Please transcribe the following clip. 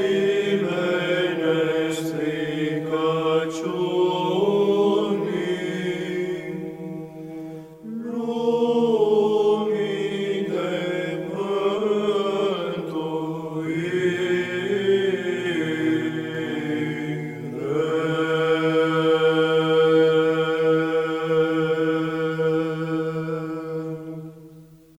Amen.